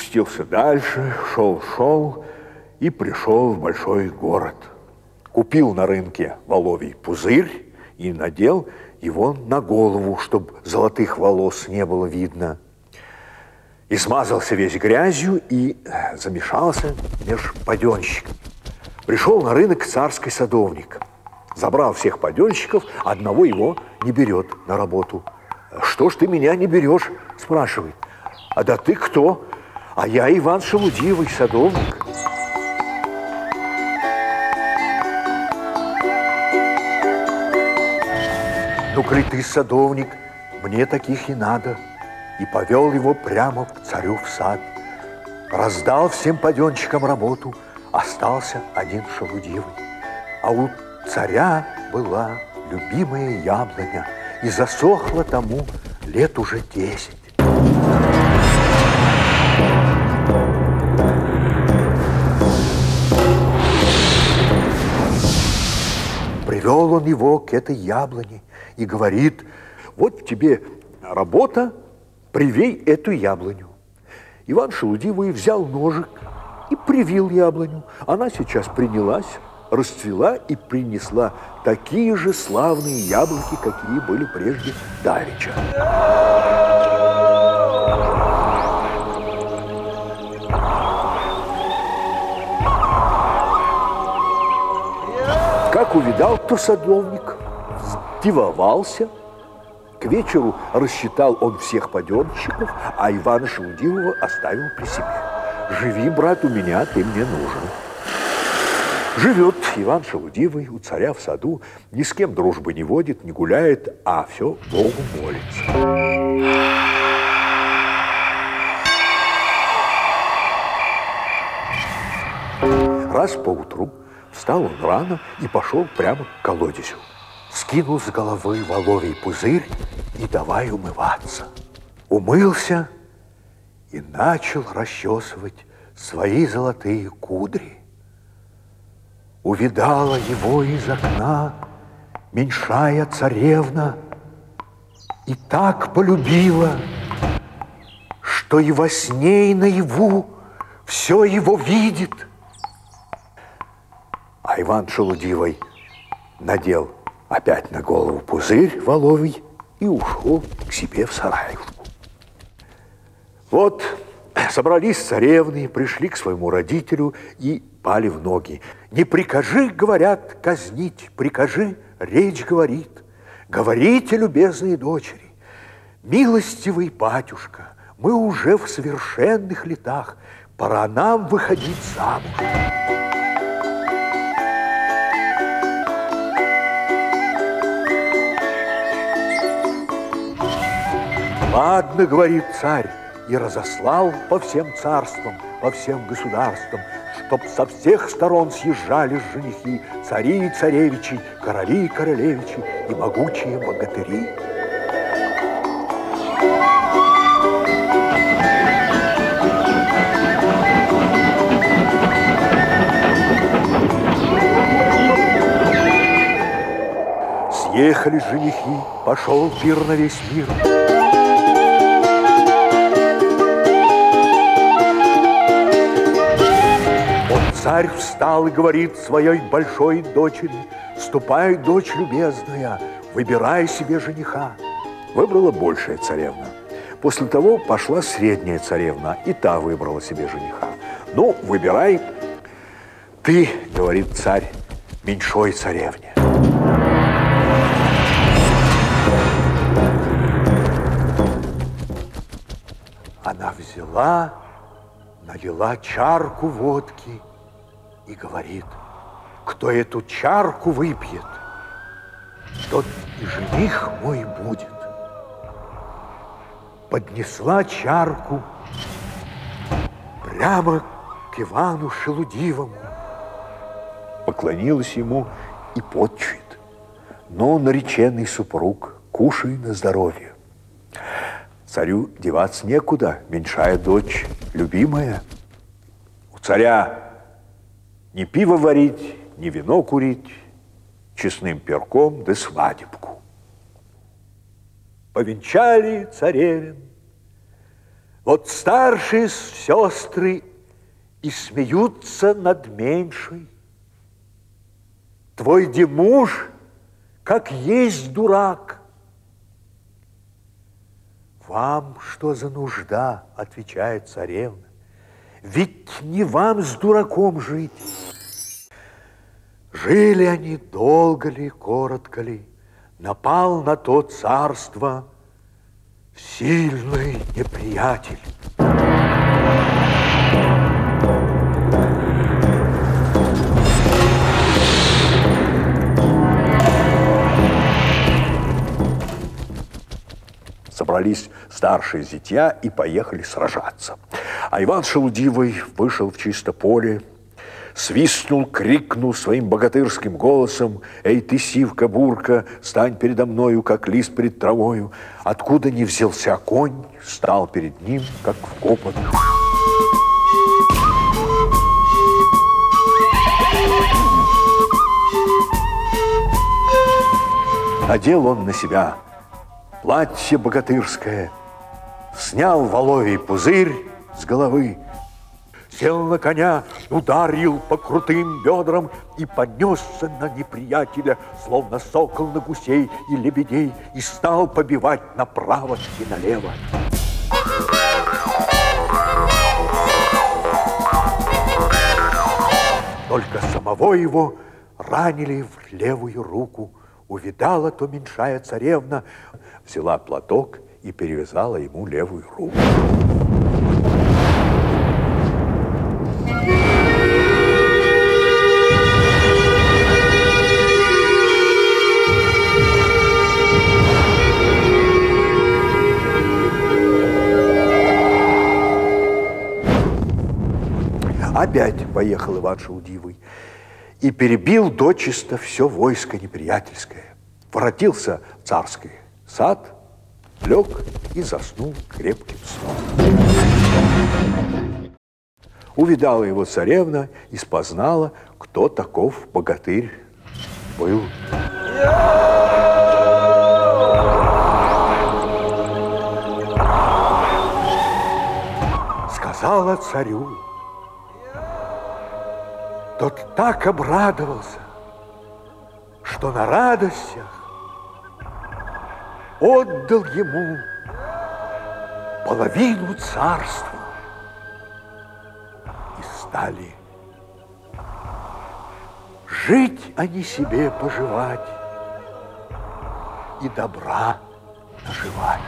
Пустился дальше, шел-шел и пришел в большой город. Купил на рынке воловий пузырь и надел его на голову, чтобы золотых волос не было видно. И смазался весь грязью и замешался меж паденщиками. Пришел на рынок царский садовник. Забрал всех паденщиков, одного его не берет на работу. «Что ж ты меня не берешь?» – спрашивает. «А да ты кто?» «А я Иван Шелудивый, садовник». Ну, коли ты садовник, мне таких и надо. И повел его прямо к царю в сад. Раздал всем паденщикам работу, остался один шелудивый. А у царя была любимая яблоня, и засохла тому лет уже десять. Привел он его к этой яблоне и говорит, вот тебе работа, привей эту яблоню. Иван Шелудивый взял ножик и привил яблоню. Она сейчас принялась, расцвела и принесла такие же славные яблоки, какие были прежде давеча. Как увидал то садовник, дивовался. К вечеру рассчитал он всех паденщиков, а Ивана Шелудивого оставил при себе. «Живи, брат, у меня, ты мне нужен». Живет Иван Шелудивый у царя в саду, ни с кем дружбы не водит, не гуляет, а все Богу молится. Раз поутру встал он рано и пошел прямо к колодезю скинул с головы воловий пузырь и давай умываться. Умылся и начал расчесывать свои золотые кудри. Увидала его из окна меньшая царевна и так полюбила, что и во сне, и наяву все его видит. Иван Шелудивый надел опять на голову пузырь воловий и ушел к себе в сараевку. Вот собрались царевны, пришли к своему родителю и пали в ноги. «Не прикажи, — говорят, — казнить, прикажи, — речь говорит. Говорите, любезные дочери, милостивый батюшка, мы уже в совершенных летах, пора нам выходить замуж». Ладно, говорит царь, и разослал по всем царствам, по всем государствам, чтоб со всех сторон съезжали женихи, цари и царевичи, короли и королевичи и могучие богатыри. Съехали женихи, пошел пир на весь мир. Царь встал и говорит своей большой дочери, «Ступай, дочь любезная, выбирай себе жениха». Выбрала большая царевна. После того пошла средняя царевна, и та выбрала себе жениха. «Ну, выбирай ты, — говорит царь, — меньшой царевне». Она взяла, налила чарку водки – и говорит, кто эту чарку выпьет, тот и жених мой будет. Поднесла чарку прямо к Ивану Шелудивому, поклонилась ему и подчует. Но нареченный супруг, кушай на здоровье. Царю деваться некуда, меньшая дочь, любимая. У царя ни пиво варить, ни вино курить, честным перком да свадебку. Повенчали царевин, Вот старшие сестры и смеются над меньшей. Твой демуж, как есть дурак. Вам что за нужда, отвечает царевна. Ведь не вам с дураком жить. Жили они долго ли, коротко ли, напал на то царство сильный неприятель. Собрались старшие зятья и поехали сражаться. А Иван Шелудивый вышел в чисто поле, свистнул, крикнул своим богатырским голосом, «Эй ты, сивка-бурка, стань передо мною, как лист перед травою!» Откуда не взялся конь, стал перед ним, как вкопанный. Надел он на себя платье богатырское, снял воловий пузырь с головы, сел на коня, ударил по крутым бедрам и понесся на неприятеля, словно сокол на гусей и лебедей, и стал побивать направо и налево. Только самого его ранили в левую руку. Увидала то меньшая царевна, взяла платок и перевязала ему левую руку. Опять поехал Иван Шелудивый и перебил дочисто все войско неприятельское. Воротился в царский сад, лег и заснул крепким сном. Увидала его царевна и спознала, кто таков богатырь был. Сказала царю, тот так обрадовался, что на радостях отдал ему половину царства. И стали жить они себе поживать и добра наживать.